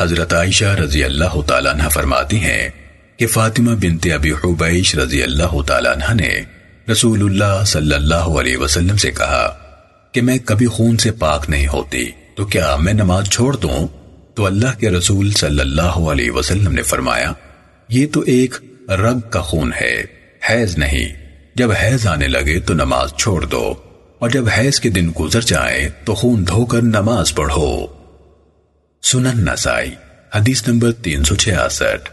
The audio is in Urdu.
حضرت عائشہ رضی اللہ تعالیٰ عنہ فرماتی ہیں کہ فاطمہ بنت ابی حبیش رضی اللہ تعالیٰ عنہ نے رسول اللہ صلی اللہ علیہ وسلم سے کہا کہ میں کبھی خون سے پاک نہیں ہوتی، تو کیا میں نماز چھوڑ دوں؟ تو اللہ کے رسول صلی اللہ علیہ وسلم نے فرمایا، یہ تو ایک رگ کا خون ہے، حیض نہیں۔ جب حیض آنے لگے تو نماز چھوڑ دو، اور جب حیض کے دن گزر جائیں تو خون دھو کر نماز پڑھو۔ سنن نسائی حدیث نمبر تین سو چھیاسٹھ